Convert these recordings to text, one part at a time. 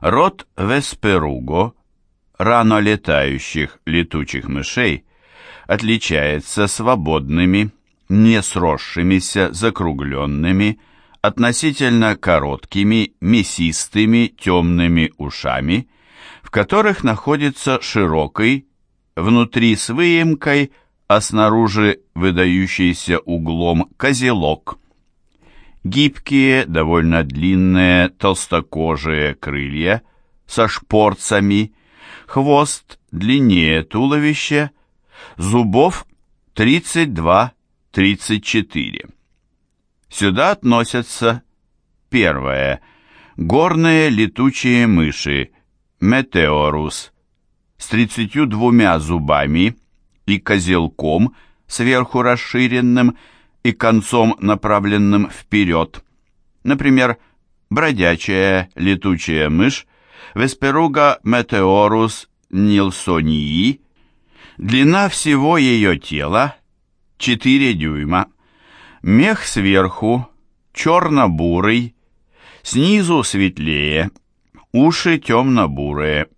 Род Весперуго, ранолетающих летучих мышей, отличается свободными, не сросшимися, закругленными, относительно короткими, мясистыми, темными ушами, в которых находится широкий, внутри с выемкой, а снаружи выдающийся углом козелок. Гибкие, довольно длинные, толстокожие крылья со шпорцами, хвост длиннее туловища, зубов 32-34. Сюда относятся первое горные летучие мыши Метеорус с 32 зубами и козелком сверху расширенным и концом направленным вперед. Например, бродячая летучая мышь Весперуга метеорус нилсонии, длина всего ее тела 4 дюйма, мех сверху черно-бурый, снизу светлее, уши темно-бурые,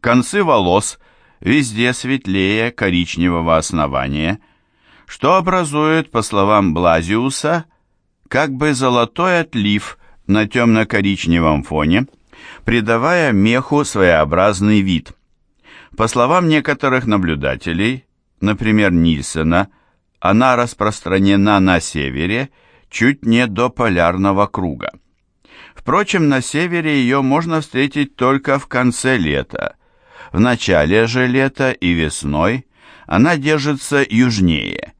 концы волос везде светлее коричневого основания, что образует, по словам Блазиуса, как бы золотой отлив на темно-коричневом фоне, придавая меху своеобразный вид. По словам некоторых наблюдателей, например, Нильсена, она распространена на севере чуть не до полярного круга. Впрочем, на севере ее можно встретить только в конце лета. В начале же лета и весной она держится южнее.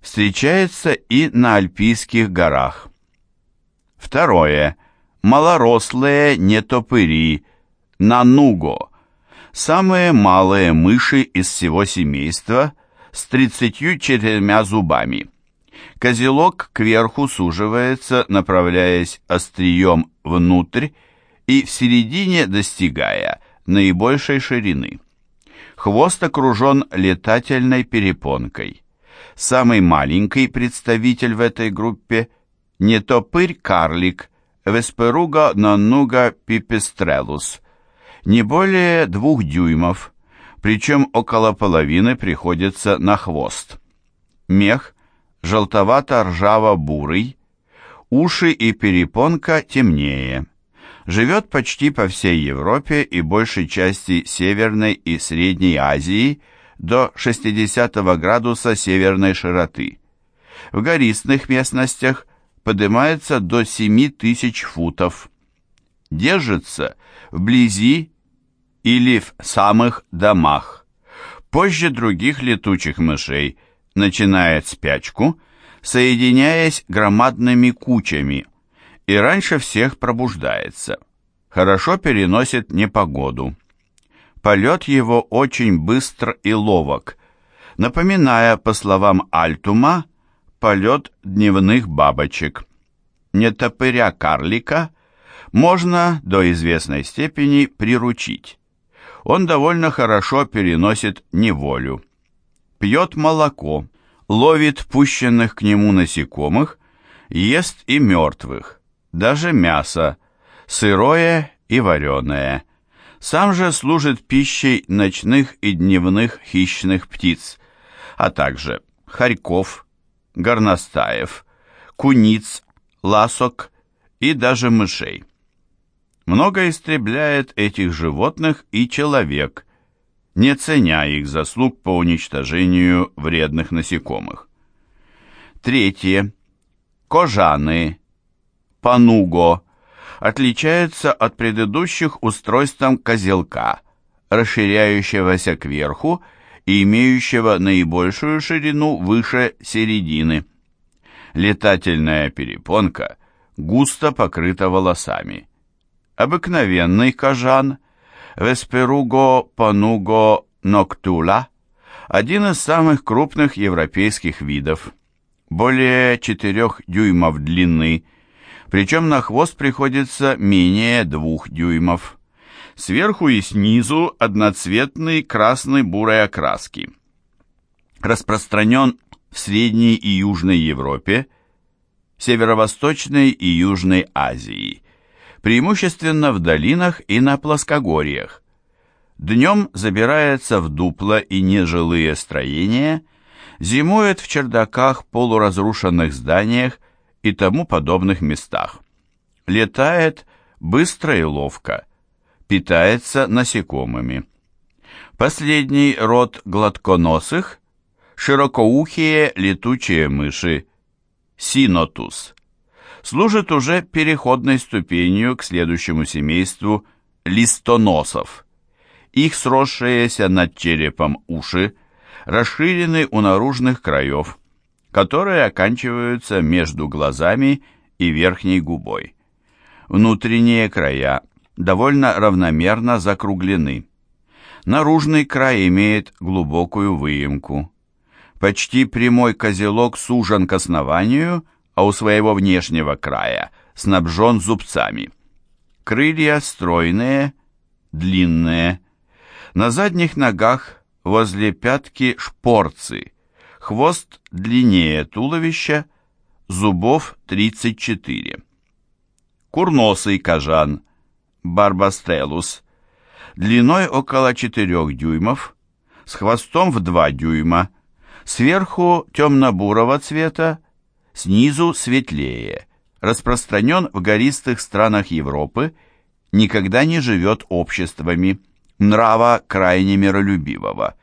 Встречается и на Альпийских горах. Второе. Малорослые нетопыри, нануго. Самые малые мыши из всего семейства с 34 зубами. Козелок кверху суживается, направляясь острием внутрь и в середине достигая наибольшей ширины. Хвост окружен летательной перепонкой. Самый маленький представитель в этой группе – не топырь-карлик Весперуга нонуга пипестрелус, не более двух дюймов, причем около половины приходится на хвост. Мех желтовато-ржаво-бурый, уши и перепонка темнее. Живет почти по всей Европе и большей части Северной и Средней Азии до 60 градуса северной широты. В гористых местностях поднимается до 7 тысяч футов. Держится вблизи или в самых домах. Позже других летучих мышей начинает спячку, соединяясь громадными кучами, и раньше всех пробуждается. Хорошо переносит непогоду. Полет его очень быстр и ловок, напоминая, по словам Альтума, полет дневных бабочек. Нетопыря карлика можно до известной степени приручить. Он довольно хорошо переносит неволю. Пьет молоко, ловит пущенных к нему насекомых, ест и мертвых, даже мясо, сырое и вареное. Сам же служит пищей ночных и дневных хищных птиц, а также хорьков, горностаев, куниц, ласок и даже мышей. Много истребляет этих животных и человек, не ценя их заслуг по уничтожению вредных насекомых. Третье. Кожаны, пануго, отличаются от предыдущих устройством козелка, расширяющегося кверху и имеющего наибольшую ширину выше середины. Летательная перепонка густо покрыта волосами. Обыкновенный кожан Весперуго пануго ноктула один из самых крупных европейских видов, более 4 дюймов длины, причем на хвост приходится менее 2 дюймов. Сверху и снизу одноцветный красный-бурой окраски. Распространен в Средней и Южной Европе, Северо-Восточной и Южной Азии. преимущественно в долинах и на плоскогорьях. Днем забирается в дупла и нежилые строения, зимует в чердаках, полуразрушенных зданиях и тому подобных местах. Летает быстро и ловко, питается насекомыми. Последний род гладконосых – широкоухие летучие мыши, синотус, служит уже переходной ступенью к следующему семейству листоносов. Их сросшиеся над черепом уши расширены у наружных краев, которые оканчиваются между глазами и верхней губой. Внутренние края довольно равномерно закруглены. Наружный край имеет глубокую выемку. Почти прямой козелок сужен к основанию, а у своего внешнего края снабжен зубцами. Крылья стройные, длинные. На задних ногах возле пятки шпорцы. Хвост длиннее туловища, зубов 34. Курносый кожан, барбастелус, длиной около 4 дюймов, с хвостом в 2 дюйма, сверху темно-бурого цвета, снизу светлее, распространен в гористых странах Европы, никогда не живет обществами, нрава крайне миролюбивого.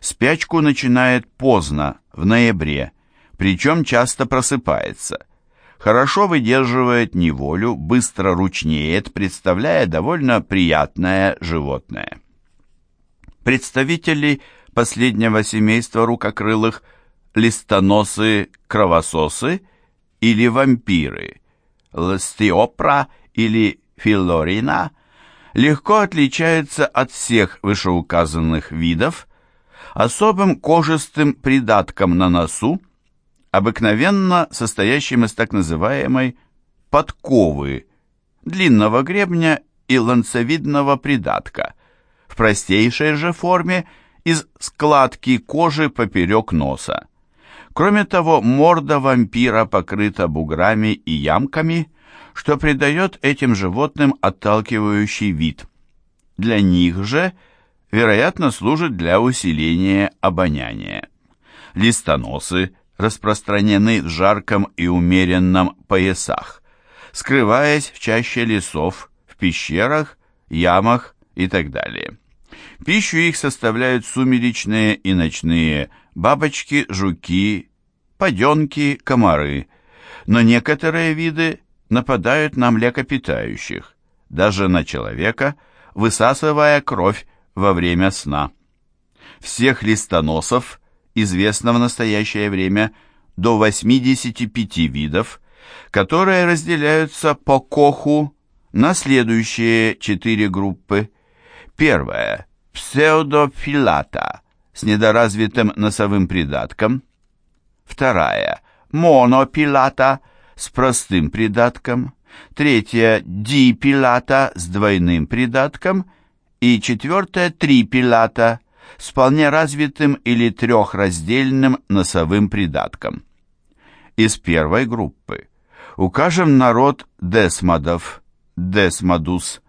Спячку начинает поздно, в ноябре, причем часто просыпается. Хорошо выдерживает неволю, быстро ручнеет, представляя довольно приятное животное. Представители последнего семейства рукокрылых листоносы-кровососы или вампиры, ластиопра или филорина, легко отличаются от всех вышеуказанных видов особым кожистым придатком на носу, обыкновенно состоящим из так называемой подковы, длинного гребня и ланцевидного придатка, в простейшей же форме из складки кожи поперек носа. Кроме того, морда вампира покрыта буграми и ямками, что придает этим животным отталкивающий вид. Для них же, вероятно, служит для усиления обоняния. Листоносы – распространены в жарком и умеренном поясах, скрываясь в чаще лесов, в пещерах, ямах и так далее. Пищу их составляют сумеречные и ночные бабочки, жуки, поденки, комары, но некоторые виды нападают на млекопитающих, даже на человека, высасывая кровь во время сна. Всех листоносов – известно в настоящее время до 85 видов, которые разделяются по Коху на следующие четыре группы. Первая – псевдофилата с недоразвитым носовым придатком. Вторая – монопилата с простым придатком. Третья – дипилата с двойным придатком. И четвертая – трипилата с вполне развитым или трехраздельным носовым придатком. Из первой группы укажем народ десмодов, десмодус,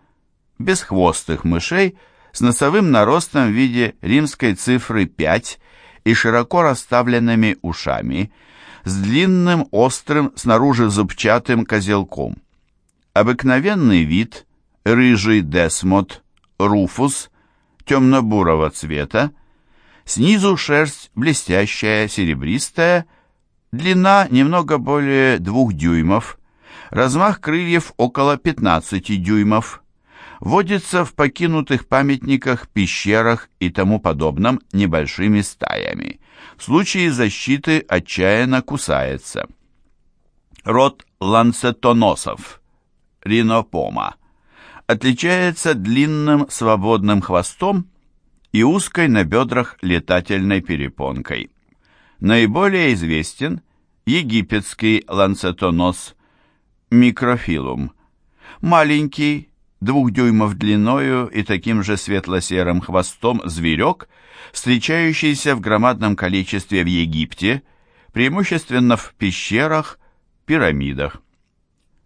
бесхвостых мышей с носовым наростом в виде римской цифры 5 и широко расставленными ушами, с длинным, острым, снаружи зубчатым козелком. Обыкновенный вид, рыжий десмод, руфус – темно-бурого цвета, снизу шерсть блестящая, серебристая, длина немного более двух дюймов, размах крыльев около 15 дюймов, водится в покинутых памятниках, пещерах и тому подобном небольшими стаями. В случае защиты отчаянно кусается. Род ланцетоносов, ринопома отличается длинным свободным хвостом и узкой на бедрах летательной перепонкой. Наиболее известен египетский ланцетонос микрофилум. Маленький, двух дюймов длиною и таким же светло-серым хвостом зверек, встречающийся в громадном количестве в Египте, преимущественно в пещерах, пирамидах.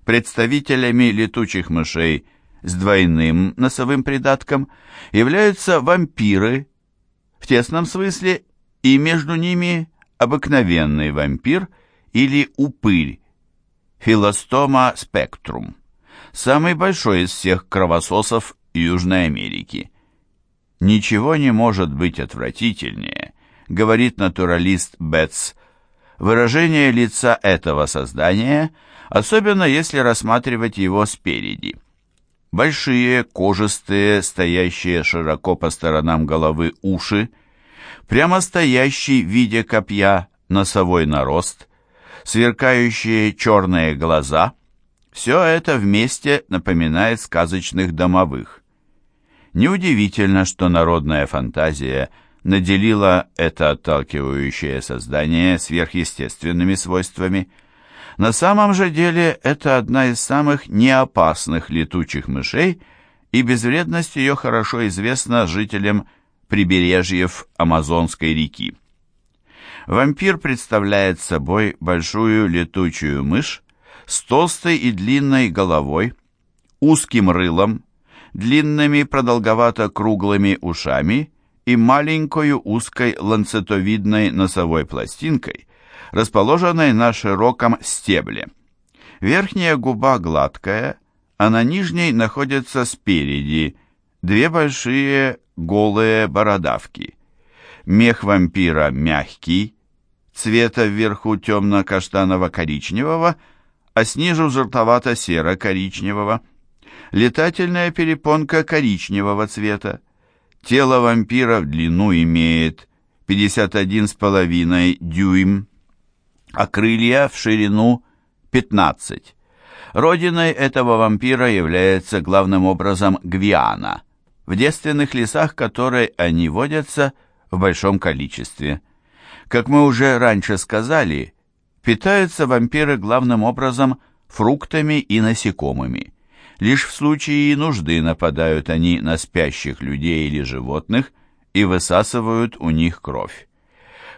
Представителями летучих мышей с двойным носовым придатком являются вампиры, в тесном смысле, и между ними обыкновенный вампир или упырь, филостома спектрум, самый большой из всех кровососов Южной Америки. Ничего не может быть отвратительнее, говорит натуралист Бетс. Выражение лица этого создания, особенно если рассматривать его спереди. Большие, кожистые, стоящие широко по сторонам головы уши, прямо стоящий в виде копья носовой нарост, сверкающие черные глаза – все это вместе напоминает сказочных домовых. Неудивительно, что народная фантазия наделила это отталкивающее создание сверхъестественными свойствами. На самом же деле это одна из самых неопасных летучих мышей, и безвредность ее хорошо известна жителям прибережьев Амазонской реки. Вампир представляет собой большую летучую мышь с толстой и длинной головой, узким рылом, длинными продолговато-круглыми ушами и маленькой узкой ланцетовидной носовой пластинкой, расположенной на широком стебле. Верхняя губа гладкая, а на нижней находятся спереди две большие голые бородавки. Мех вампира мягкий, цвета вверху темно-каштаново-коричневого, а снизу желтовато-серо-коричневого. Летательная перепонка коричневого цвета. Тело вампира в длину имеет 51,5 дюйм, а крылья в ширину 15. Родиной этого вампира является главным образом Гвиана, в девственных лесах которой они водятся в большом количестве. Как мы уже раньше сказали, Питаются вампиры главным образом фруктами и насекомыми. Лишь в случае нужды нападают они на спящих людей или животных и высасывают у них кровь.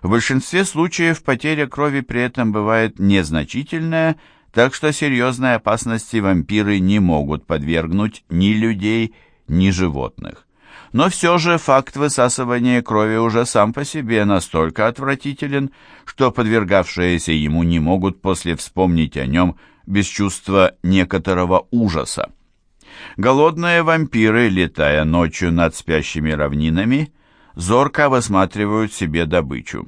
В большинстве случаев потеря крови при этом бывает незначительная, так что серьезной опасности вампиры не могут подвергнуть ни людей, ни животных. Но все же факт высасывания крови уже сам по себе настолько отвратителен, что подвергавшиеся ему не могут после вспомнить о нем без чувства некоторого ужаса. Голодные вампиры, летая ночью над спящими равнинами, зорко высматривают себе добычу.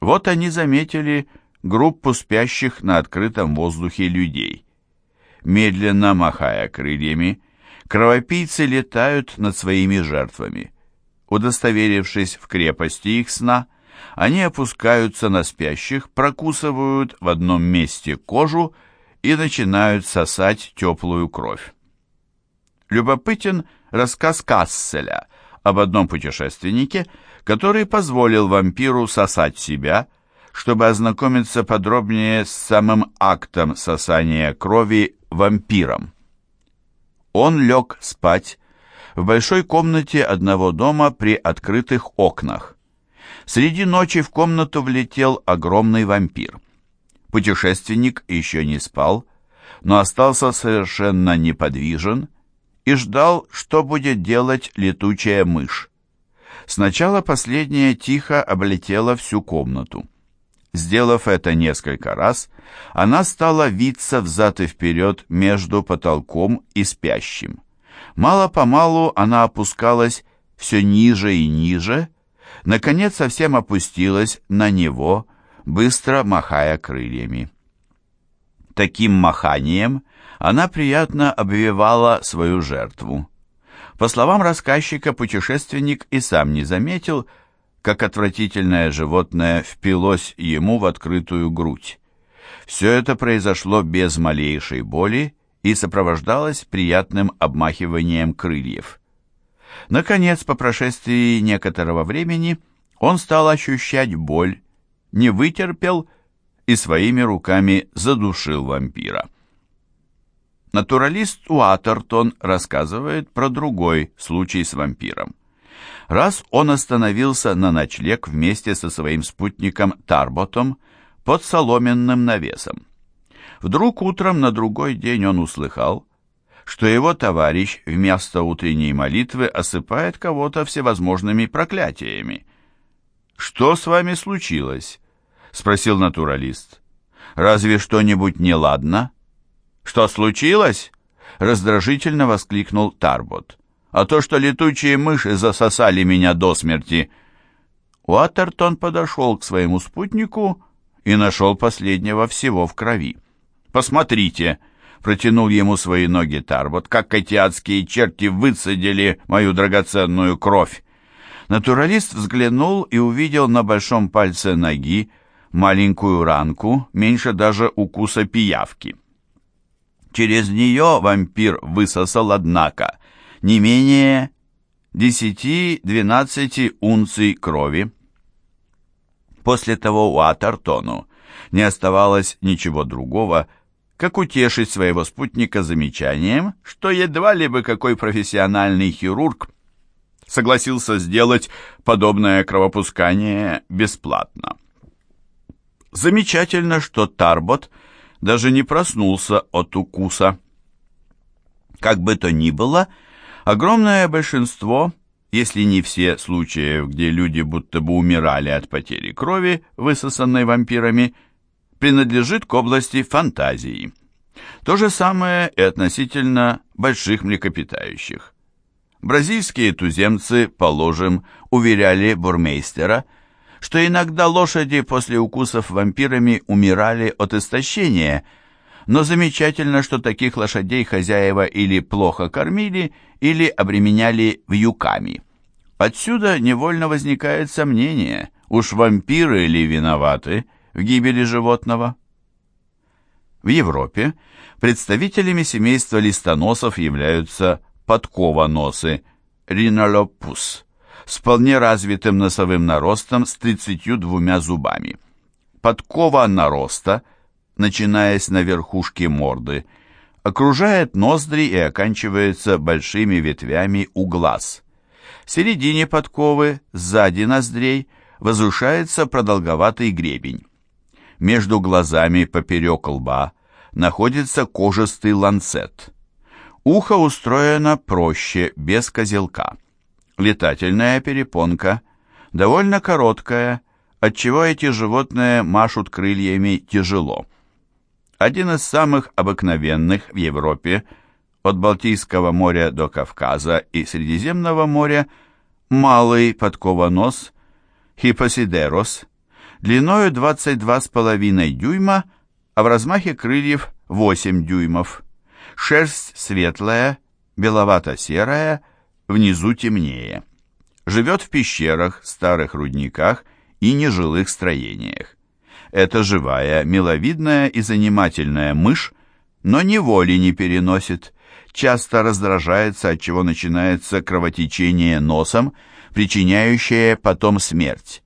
Вот они заметили группу спящих на открытом воздухе людей. Медленно махая крыльями, Кровопийцы летают над своими жертвами. Удостоверившись в крепости их сна, они опускаются на спящих, прокусывают в одном месте кожу и начинают сосать теплую кровь. Любопытен рассказ Касселя об одном путешественнике, который позволил вампиру сосать себя, чтобы ознакомиться подробнее с самым актом сосания крови вампиром. Он лег спать в большой комнате одного дома при открытых окнах. Среди ночи в комнату влетел огромный вампир. Путешественник еще не спал, но остался совершенно неподвижен и ждал, что будет делать летучая мышь. Сначала последняя тихо облетела всю комнату. Сделав это несколько раз, она стала виться взад и вперед между потолком и спящим. Мало-помалу она опускалась все ниже и ниже, наконец совсем опустилась на него, быстро махая крыльями. Таким маханием она приятно обвивала свою жертву. По словам рассказчика, путешественник и сам не заметил, как отвратительное животное впилось ему в открытую грудь. Все это произошло без малейшей боли и сопровождалось приятным обмахиванием крыльев. Наконец, по прошествии некоторого времени, он стал ощущать боль, не вытерпел и своими руками задушил вампира. Натуралист Уатертон рассказывает про другой случай с вампиром. Раз он остановился на ночлег вместе со своим спутником Тарботом под соломенным навесом. Вдруг утром на другой день он услыхал, что его товарищ вместо утренней молитвы осыпает кого-то всевозможными проклятиями. «Что с вами случилось?» — спросил натуралист. «Разве что-нибудь неладно?» «Что случилось?» — раздражительно воскликнул Тарбот. «А то, что летучие мыши засосали меня до смерти». Уаттертон подошел к своему спутнику и нашел последнего всего в крови. «Посмотрите!» — протянул ему свои ноги Тарбот. «Как эти адские черти высадили мою драгоценную кровь!» Натуралист взглянул и увидел на большом пальце ноги маленькую ранку, меньше даже укуса пиявки. Через нее вампир высосал, однако, не менее 10-12 унций крови. После того Уатертону не оставалось ничего другого, как утешить своего спутника замечанием, что едва ли бы какой профессиональный хирург согласился сделать подобное кровопускание бесплатно. Замечательно, что Тарбот даже не проснулся от укуса. Как бы то ни было, огромное большинство, если не все случаи, где люди будто бы умирали от потери крови, высосанной вампирами, принадлежит к области фантазии. То же самое и относительно больших млекопитающих. Бразильские туземцы, положим, уверяли бурмейстера, что иногда лошади после укусов вампирами умирали от истощения, но замечательно, что таких лошадей хозяева или плохо кормили, или обременяли вьюками. Отсюда невольно возникает сомнение, уж вампиры ли виноваты в гибели животного. В Европе представителями семейства листоносов являются подкова-носы ринолопус с вполне развитым носовым наростом с 32 зубами. Подкова нароста, начинаясь на верхушке морды, окружает ноздри и оканчивается большими ветвями у глаз. В середине подковы, сзади ноздрей, возвышается продолговатый гребень. Между глазами поперек лба находится кожистый ланцет. Ухо устроено проще, без козелка. Летательная перепонка довольно короткая, отчего эти животные машут крыльями тяжело. Один из самых обыкновенных в Европе, от Балтийского моря до Кавказа и Средиземного моря, малый подковонос Хипосидерос, длиною 22,5 дюйма, а в размахе крыльев 8 дюймов. Шерсть светлая, беловато-серая, внизу темнее. Живет в пещерах, старых рудниках и нежилых строениях. Это живая, миловидная и занимательная мышь, но неволи не переносит, часто раздражается, от чего начинается кровотечение носом, причиняющее потом смерть.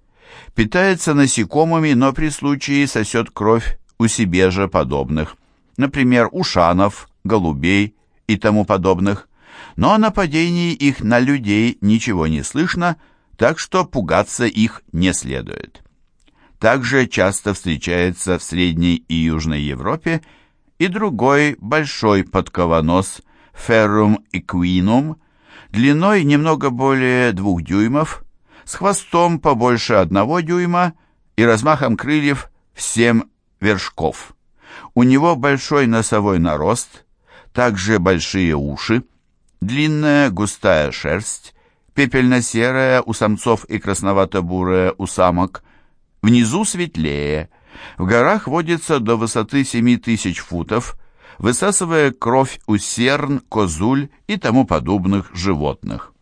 Питается насекомыми, но при случае сосет кровь у себе же подобных, например, ушанов, голубей и тому подобных, но о нападении их на людей ничего не слышно, так что пугаться их не следует. Также часто встречается в Средней и Южной Европе и другой большой подковонос Ferrum equinum, длиной немного более двух дюймов, с хвостом побольше одного дюйма и размахом крыльев в семь вершков. У него большой носовой нарост, также большие уши, длинная густая шерсть, пепельно-серая у самцов и красновато-бурая у самок, внизу светлее, в горах водится до высоты 7000 футов, высасывая кровь у серн, козуль и тому подобных животных.